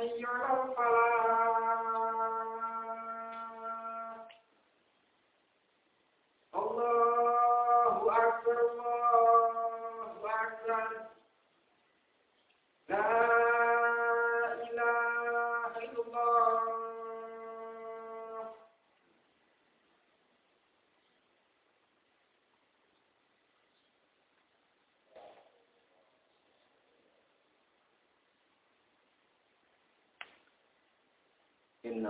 حي على الفلاح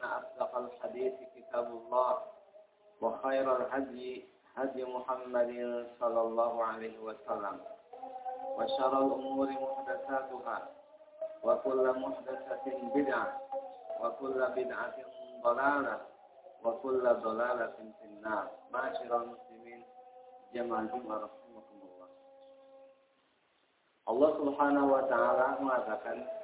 فإن أصدق الحديث كتاب الله وخير الهدي هدي محمد صلى الله عليه وسلم وشر الأمور محدثاتها وكل محدثة بدعة وكل بدعة ضلالة وكل ضلالة في النار. معاشر المسلمين جمع الجمعة رحمكم الله. Allah Subhanahu wa taala mengatakan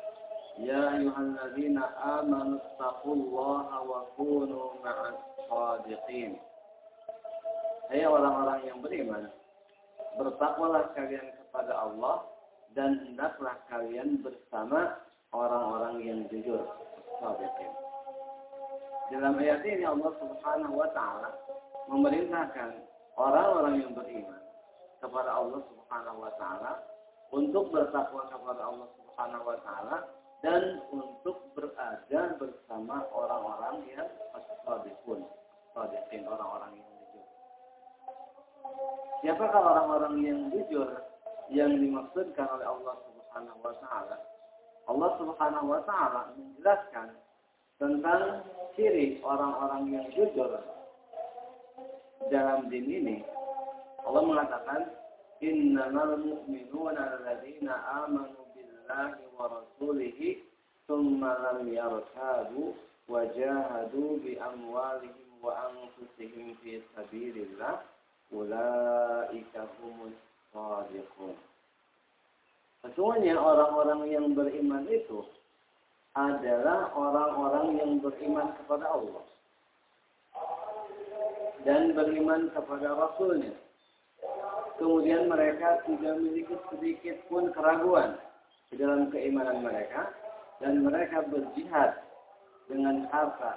Ya ayyuhalladzina amanu taqullaha wa kunu ma'as shadiqin Hai orang-orang yang beriman bertakwalah kalian kepada Allah dan hendaklah kalian bersama orang-orang yang jujur shadiqin Dalam ayat ini Allah Subhanahu wa taala memerintahkan orang-orang yang beriman kepada Allah Subhanahu wa taala untuk bertakwa kepada Allah Subhanahu wa taala dan untuk berada bersama orang-orang yang as-sadiqun, sadiqin orang-orang yang jujur. Siapakah orang-orang yang jujur yang dimaksudkan oleh Allah Subhanahu wa taala? Allah Subhanahu wa taala menjelaskan tentang ciri orang-orang yang jujur dalam din ini. Allah mengatakan innamal mu'minuna alladzina amanu بالله ورسوله ثم لم يرتابوا وجاهدوا بأموالهم وأنفسهم في سبيل الله أولئك هم الصادقون Sesungguhnya orang-orang yang beriman itu adalah orang-orang yang beriman kepada Allah dan beriman kepada Rasulnya kemudian mereka tidak memiliki sedikit pun keraguan di dalam keimanan mereka dan mereka berjihad dengan harta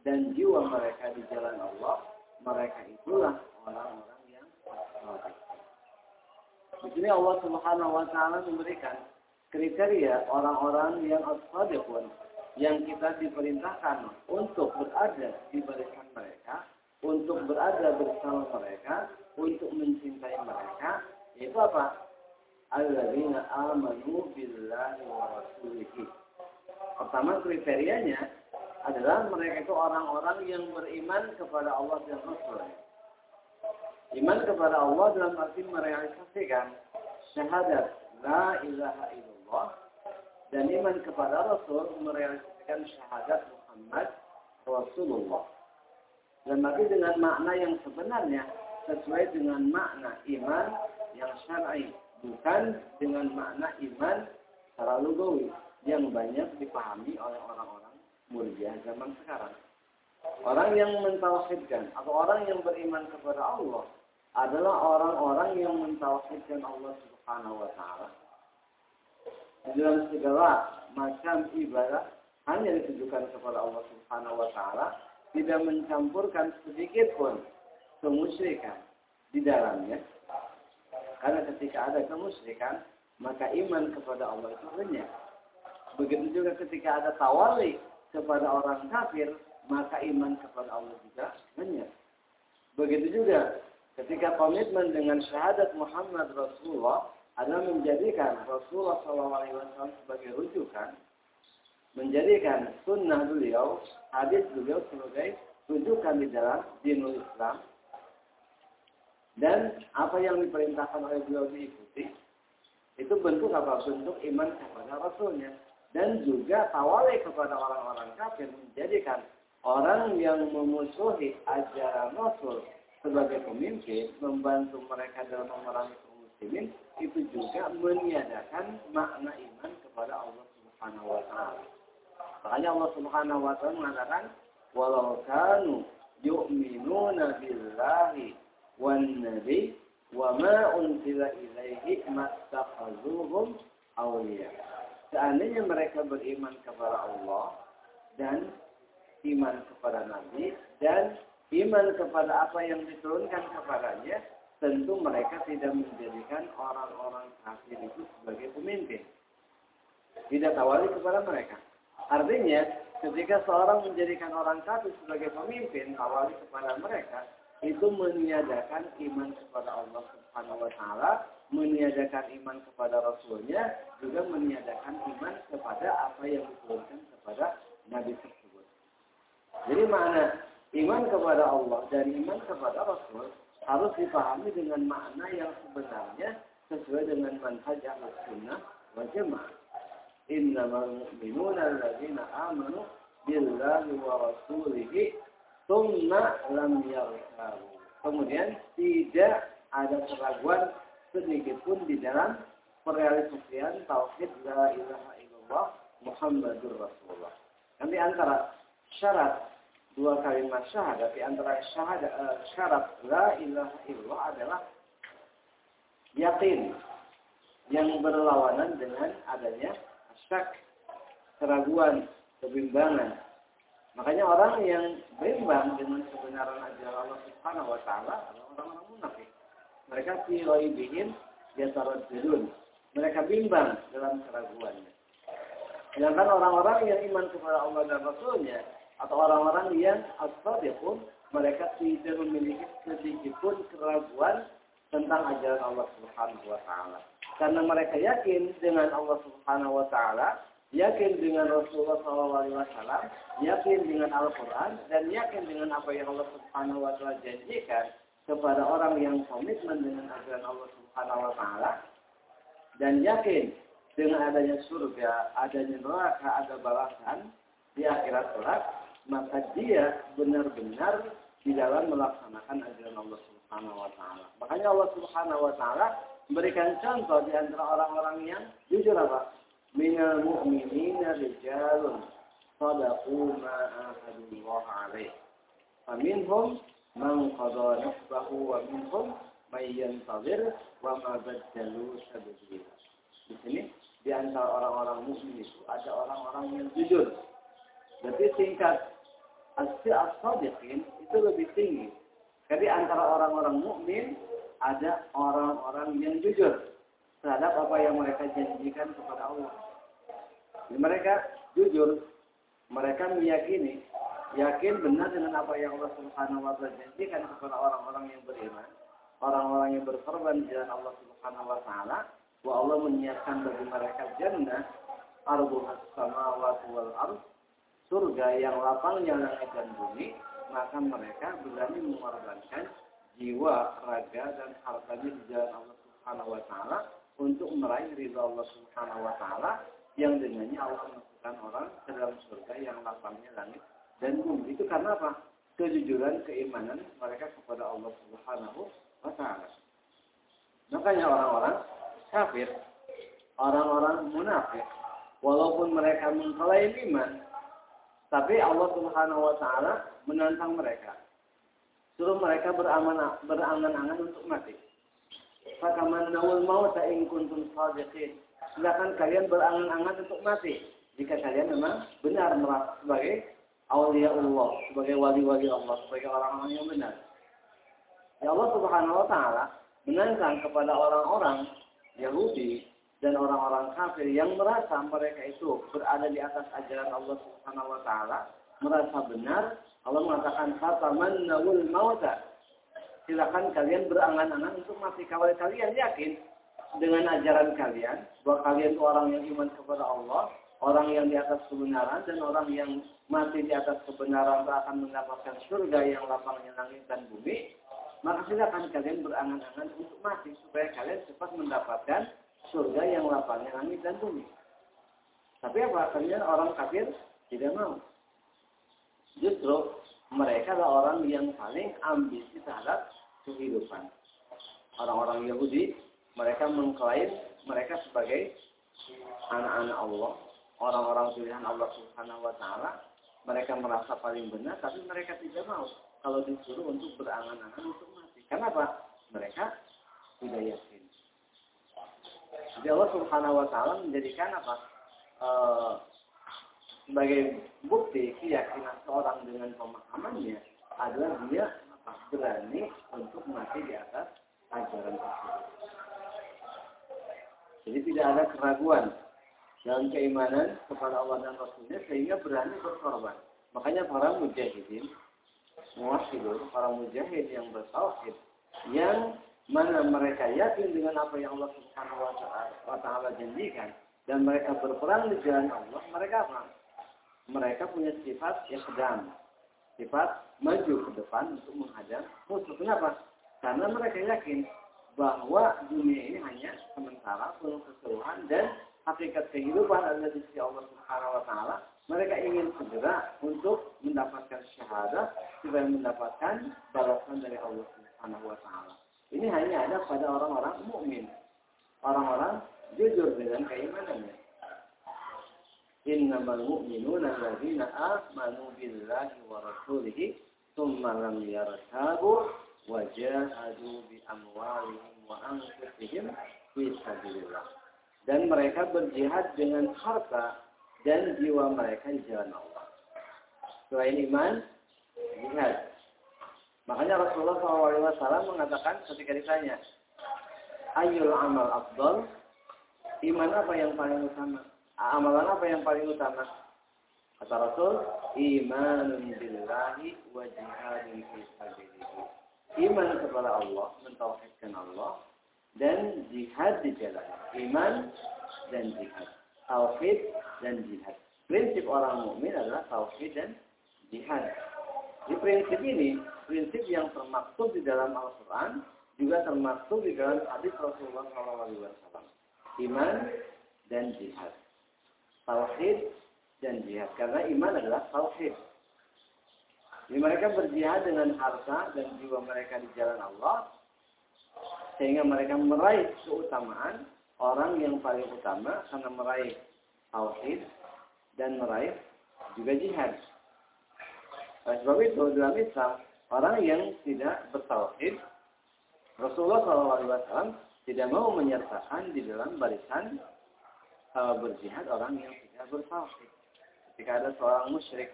dan jiwa mereka di jalan Allah, mereka itulah orang-orang yang saleh. Di sini Allah Subhanahu wa taala memberikan kriteria orang-orang yang as-sadiqun yang kita diperintahkan untuk berada di barisan mereka, untuk berada bersama mereka, untuk mencintai mereka, itu apa? Alladzina amanu billahi wa rasulihi. Pertama kriterianya adalah mereka itu orang-orang yang beriman kepada Allah dan Rasul. Iman kepada Allah dalam arti merealisasikan syahadat la ilaha illallah dan iman kepada Rasul merealisasikan syahadat Muhammad Rasulullah. Dan arti dengan makna yang sebenarnya sesuai dengan makna iman yang syar'i, bukan dengan makna iman secara lugawi yang banyak dipahami oleh orang-orang mulia zaman sekarang. Orang yang mentauhidkan atau orang yang beriman kepada Allah adalah orang-orang yang mentauhidkan Allah Subhanahu wa taala. Dalam segala macam ibadah hanya ditujukan kepada Allah Subhanahu wa taala, tidak mencampurkan sedikit pun kemusyrikan di dalamnya. Karena ketika ada kemusyrikan, maka iman kepada Allah itu renyah. Begitu juga ketika ada tawali kepada orang kafir, maka iman kepada Allah juga renyah. Begitu juga ketika komitmen dengan syahadat Muhammad Rasulullah adalah menjadikan Rasulullah SAW sebagai rujukan, menjadikan sunnah beliau, hadis beliau sebagai rujukan di dalam dinul Islam, dan apa yang diperintahkan oleh beliau diikuti, itu bentuk apa? Bentuk iman kepada Rasulnya. Dan juga tawali kepada orang-orang kafir menjadikan orang yang memusuhi ajaran Rasul sebagai pemimpin, membantu mereka dalam memerangi kaum muslimin, itu juga meniadakan makna iman kepada Allah Subhanahu wa taala. Makanya Allah Subhanahu wa taala mengatakan, "Walau kanu yu'minuna billahi wan nabi wa ma unzila ilaihi mattakhazuhum awliya." Seandainya mereka beriman kepada Allah dan iman kepada Nabi dan iman kepada apa yang diturunkan kepadanya, tentu mereka tidak menjadikan orang-orang kafir itu sebagai pemimpin. Tidak tawali kepada mereka. Artinya, ketika seorang menjadikan orang kafir sebagai pemimpin, tawali kepada mereka, itu meniadakan iman kepada Allah Subhanahu wa taala, meniadakan iman kepada rasulnya, juga meniadakan iman kepada apa yang diturunkan kepada nabi tersebut. Jadi mana iman kepada Allah dan iman kepada rasul harus dipahami dengan makna yang sebenarnya sesuai dengan manhaj al-sunnah wal jamaah. Innamal mu'minuna alladzina amanu billahi wa rasulihi Tumma lam yarkabu. Kemudian tidak ada keraguan sedikit pun di dalam perealisasian tauhid la ilaha illallah Muhammadur Rasulullah. Dan di antara syarat dua kalimat syahadat di antara syahadat uh, syarat la ilaha illallah adalah yakin yang berlawanan dengan adanya syak, keraguan, kebimbangan, Makanya orang yang bimbang dengan kebenaran ajaran Allah Subhanahu wa taala orang-orang munafik. Mereka fi ghaibihim yataraddadun. Mereka bimbang dalam keraguannya. Sedangkan orang-orang yang iman kepada Allah dan Rasulnya atau orang-orang yang as-sadiqun mereka tidak memiliki sedikit pun keraguan tentang ajaran Allah Subhanahu wa taala. Karena mereka yakin dengan Allah Subhanahu wa taala yakin dengan Rasulullah SAW, yakin dengan Al-Quran, dan yakin dengan apa yang Allah Subhanahu Wa Taala janjikan kepada orang yang komitmen dengan ajaran Allah Subhanahu Wa Taala, dan yakin dengan adanya surga, adanya neraka, ada balasan di akhirat kelak, maka dia benar-benar di dalam melaksanakan ajaran Allah Subhanahu Wa Taala. Makanya Allah Subhanahu Wa Taala memberikan contoh di antara orang-orang yang jujur apa? من المؤمنين رجال صدقوا ما ahadullah الله عليه فمنهم من قضى wa ومنهم من ينتظر وما بدلوا baddalu tabdila. Di sini di antara orang-orang muslim itu ada orang-orang yang jujur. Berarti tingkat as-sadiqin itu lebih tinggi. Jadi antara orang-orang mukmin ada orang-orang yang jujur terhadap apa yang mereka janjikan kepada Allah. Mereka jujur, mereka meyakini, yakin benar dengan apa yang Allah Subhanahu wa taala janjikan kepada orang-orang yang beriman, orang-orang yang berkorban di jalan Allah Subhanahu wa taala, bahwa Allah menyiapkan bagi mereka jannah arduha samawati wal ard surga yang lapangnya langit dan bumi maka mereka berani mengorbankan jiwa, raga dan hartanya di jalan Allah Subhanahu wa taala untuk meraih ridha Allah Subhanahu wa taala yang dengannya Allah masukkan orang ke dalam surga yang lapangnya langit dan bumi. Itu karena apa? Kejujuran keimanan mereka kepada Allah Subhanahu wa taala. Makanya orang-orang kafir, orang-orang munafik, walaupun mereka mengklaim iman, tapi Allah Subhanahu wa taala menantang mereka. Suruh mereka berangan-angan untuk mati. Fakamannawul mauta in kuntum shadiqin. Silakan kalian berangan-angan untuk mati jika kalian memang benar merasa sebagai aulia Allah, sebagai wali-wali Allah, sebagai orang-orang yang benar. Ya Allah Subhanahu wa taala menantang kepada orang-orang Yahudi dan orang-orang kafir yang merasa mereka itu berada di atas ajaran Allah Subhanahu wa taala, merasa benar, Allah mengatakan fatamannawul mauta. Silakan kalian berangan-angan untuk mati kalau kalian yakin dengan ajaran kalian bahwa kalian orang yang iman kepada Allah, orang yang di atas kebenaran dan orang yang mati di atas kebenaran akan mendapatkan surga yang lapangnya langit dan bumi, maka silakan kalian berangan-angan untuk mati supaya kalian cepat mendapatkan surga yang lapangnya langit dan bumi. Tapi apa? Kalian orang kafir tidak mau. Justru mereka adalah orang yang paling ambisi terhadap kehidupan. Orang-orang Yahudi, mereka mengklaim mereka sebagai anak-anak Allah, orang-orang pilihan Allah Subhanahu wa taala. Mereka merasa paling benar, tapi mereka tidak mau kalau disuruh untuk berangan-angan untuk mati. Kenapa? Mereka tidak yakin. Jadi Allah Subhanahu wa taala menjadikan apa? E, sebagai bukti keyakinan seorang dengan pemahamannya adalah dia berani untuk mati di atas ajaran tersebut. Jadi tidak ada keraguan dalam keimanan kepada Allah dan Rasulnya sehingga berani berkorban. Makanya para mujahidin, muwahhidun, para mujahid yang bertauhid, yang mana mereka yakin dengan apa yang Allah Subhanahu wa taala janjikan dan mereka berperang di jalan Allah, mereka apa? Mereka punya sifat yang sedang, sifat maju ke depan untuk menghadang musuh. Kenapa? Karena mereka yakin bahwa dunia ini hanya sementara, penuh keseluruhan dan hakikat kehidupan adalah di sisi Allah Subhanahu wa taala. Mereka ingin segera untuk mendapatkan syahadat supaya mendapatkan balasan dari Allah Subhanahu wa taala. Ini hanya ada pada orang-orang mukmin. Orang-orang jujur dengan keimanannya. Innamal mu'minuna alladzina amanu billahi wa rasulihi thumma lam yartabu wa jahadu bi amwalihim wa anfusihim fi sabilillah. Dan mereka berjihad dengan harta dan jiwa mereka di jalan Allah. Selain iman, jihad. Makanya Rasulullah SAW mengatakan ketika ditanya, Ayul amal afdal, iman apa yang paling utama? Amalan apa yang paling utama? Kata Rasul, imanun billahi wa jihadun fi sabilihi. Iman kepada Allah, mentauhidkan Allah dan jihad di jalan. Iman dan jihad. Tauhid dan jihad. Prinsip orang mukmin adalah tauhid dan jihad. Di prinsip ini, prinsip yang termaktub di dalam Al-Quran, juga termaktub di dalam hadis Rasulullah SAW. Iman dan jihad tauhid dan jihad. Karena iman adalah tauhid. Jadi mereka berjihad dengan harta dan jiwa mereka di jalan Allah. Sehingga mereka meraih keutamaan orang yang paling utama karena meraih tauhid dan meraih juga jihad. Oleh sebab itu dalam Islam orang yang tidak bertauhid Rasulullah SAW tidak mau menyertakan di dalam barisan uh, berjihad orang yang tidak bertauhid. Ketika ada seorang musyrik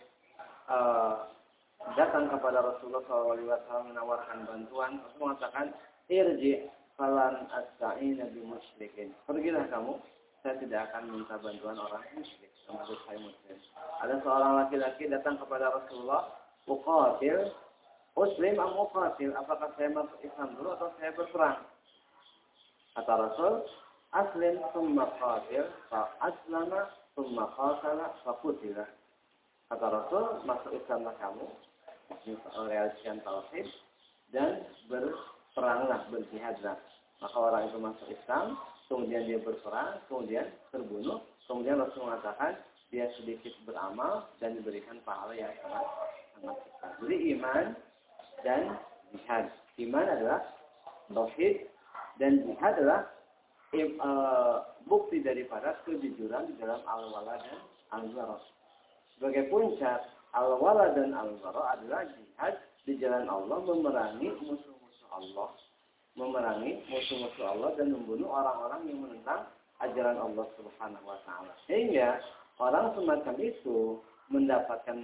uh, datang kepada Rasulullah SAW menawarkan bantuan, Rasul mengatakan, irji falan asta'ina bi musyrikin. Pergilah kamu, saya tidak akan minta bantuan orang musyrik. Termasuk saya muslim. Ada seorang laki-laki datang kepada Rasulullah, uqatil, muslim am uqatil, apakah saya masuk Islam dulu atau saya berperang? Kata Rasul, aslim summa qatil, fa aslama summa qatala fa qutila. Kata Rasul, masuk Islamlah kamu, merealisasikan tauhid dan berperanglah, berjihadlah. Maka orang itu masuk Islam, kemudian dia berperang, kemudian terbunuh, kemudian Rasul mengatakan dia sedikit beramal dan diberikan pahala yang sangat sangat besar. Jadi iman dan jihad. Iman adalah tauhid dan jihad adalah e, bukti daripada kejujuran di dalam al-wala dan al-bara. Sebagai puncak Al-wala dan al-bara adalah jihad di jalan Allah memerangi musuh-musuh Allah. Memerangi musuh-musuh Allah dan membunuh orang-orang yang menentang ajaran Allah Subhanahu wa taala. Sehingga orang semacam itu mendapatkan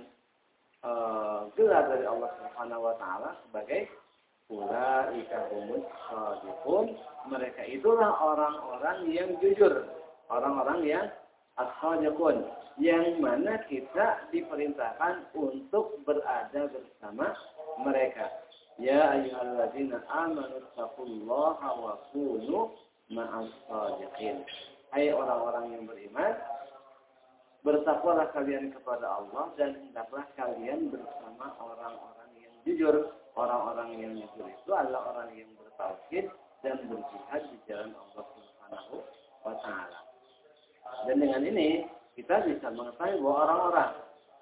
uh, gelar dari Allah Subhanahu wa taala sebagai ulaika humus shadiqun. Mereka itulah orang-orang yang jujur, orang-orang yang as-shadiqun yang mana kita diperintahkan untuk berada bersama mereka. Ya ayyuhalladzina amanu taqullaha wa kunu ma'as sadiqin. Hai orang-orang yang beriman, bertakwalah kalian kepada Allah dan hendaklah kalian bersama orang-orang yang jujur. Orang-orang yang jujur itu adalah orang yang bertauhid dan berjihad di jalan Allah Subhanahu wa taala. Dan dengan ini kita bisa mengetahui bahwa orang-orang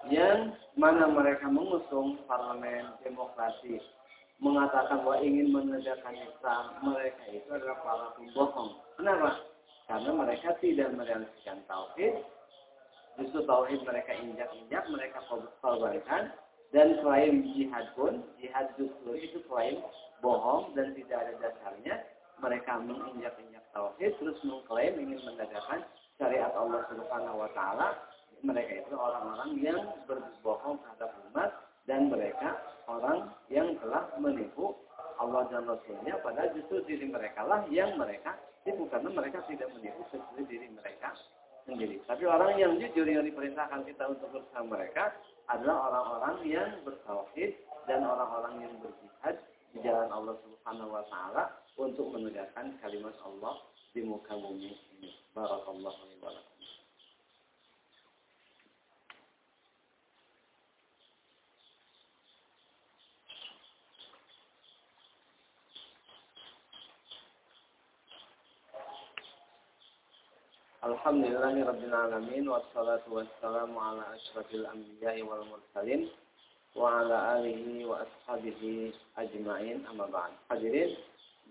yang mana mereka mengusung parlemen demokrasi mengatakan bahwa ingin menegakkan Islam mereka itu adalah para pembohong. Kenapa? Karena mereka tidak merealisasikan tauhid, justru tauhid mereka injak-injak, mereka korbankan, dan selain jihad pun, jihad justru itu selain bohong dan tidak ada dasarnya, mereka menginjak-injak tauhid, terus mengklaim ingin menegakkan syariat Allah Subhanahu wa taala mereka itu orang-orang yang berbohong terhadap umat dan mereka orang yang telah menipu Allah dan Rasulnya pada justru diri mereka lah yang mereka tipu karena mereka tidak menipu sesuai diri mereka sendiri. Tapi orang yang jujur yang diperintahkan kita untuk bersama mereka adalah orang-orang yang bertauhid dan orang-orang yang berjihad di jalan Allah Subhanahu wa taala untuk menegakkan kalimat Allah di muka bumi ini. Barakallahu li wa lakum. Alhamdulillahi Rabbil Alamin Wassalatu wassalamu ala ashrafil anbiya'i wal mursalin Wa ala alihi wa ashabihi ajma'in amma ba'd Hadirin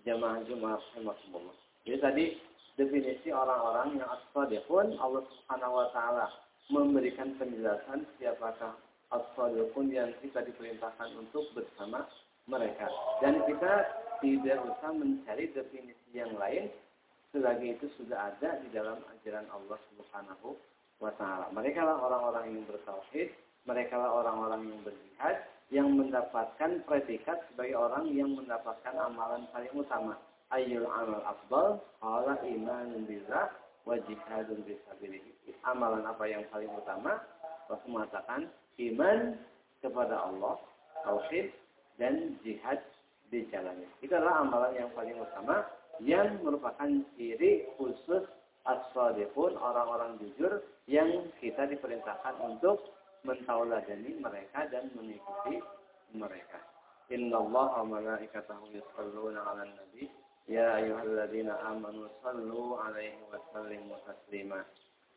jamaah Jumat rahimakumullah jadi tadi definisi orang-orang yang as-sadiqun Allah Subhanahu wa taala memberikan penjelasan siapakah as-sadiqun yang kita diperintahkan untuk bersama mereka. Dan kita tidak usah mencari definisi yang lain selagi itu sudah ada di dalam ajaran Allah Subhanahu wa taala. Mereka lah orang-orang yang bertauhid, mereka lah orang-orang yang berjihad yang mendapatkan predikat sebagai orang yang mendapatkan amalan paling utama. Ayyul amal afdal qala imanun billah wa jihadun amalan apa yang paling utama? Rasul mengatakan iman kepada Allah tauhid dan jihad di jalannya. Itu adalah amalan yang paling utama yang merupakan ciri khusus as-sadiqun orang-orang jujur yang kita diperintahkan untuk mentauladani mereka dan mengikuti mereka. Inna Allah wa malaikatahu yusalluna ala nabi ya ayuhalladzina amanu sallu alaihi wa sallimu taslima.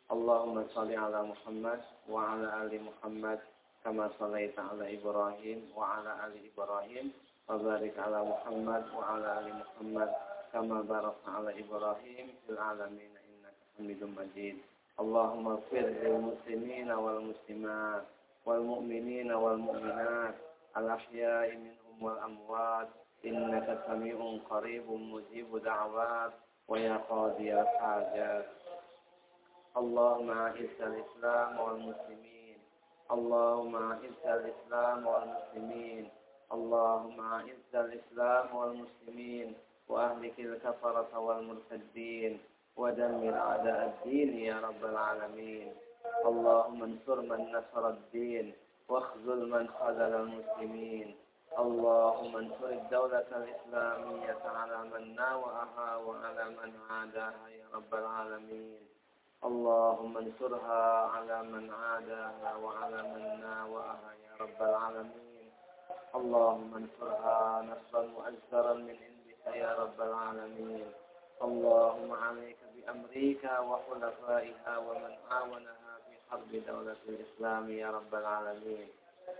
Allahumma salli ala Muhammad wa ala ali Muhammad kama sallaita ala Ibrahim wa ala ali Ibrahim wa barik ala Muhammad wa ala ali Muhammad kama barakta ala Ibrahim fil alamin innaka hamidun Majid. اللهم اغفر للمسلمين والمسلمات والمؤمنين والمؤمنات الأحياء منهم والأموات إنك سميع قريب مجيب دعوات ويا قاضي الحاجات اللهم أعز الإسلام والمسلمين اللهم أعز الإسلام والمسلمين اللهم أعز الإسلام والمسلمين وأهلك الكفرة والمرتدين ودمر أعداء الدين يا رب العالمين. اللهم انصر من نصر الدين واخذل من خذل المسلمين. اللهم انصر الدولة الإسلامية على من ناوأها وعلى من عاداها يا رب العالمين. اللهم انصرها على من عاداها وعلى من ناوأها يا رب العالمين. اللهم انصرها نصرا مؤزرا من عندك يا رب العالمين. اللهم عليك بأمريكا وحلفائها ومن عاونها في حرب دولة الإسلام يا رب العالمين.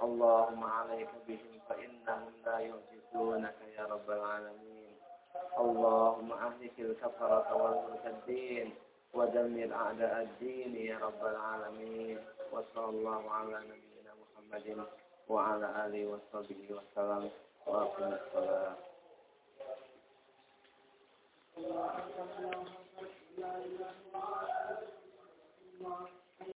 اللهم عليك بهم فإنهم لا يعجزونك يا رب العالمين. اللهم أهلك الكفرة والمرتدين ودمر أعداء الدين يا رب العالمين. وصلى الله على نبينا محمد وعلى آله وصحبه وسلم. وأقم الصلاة. Thank you.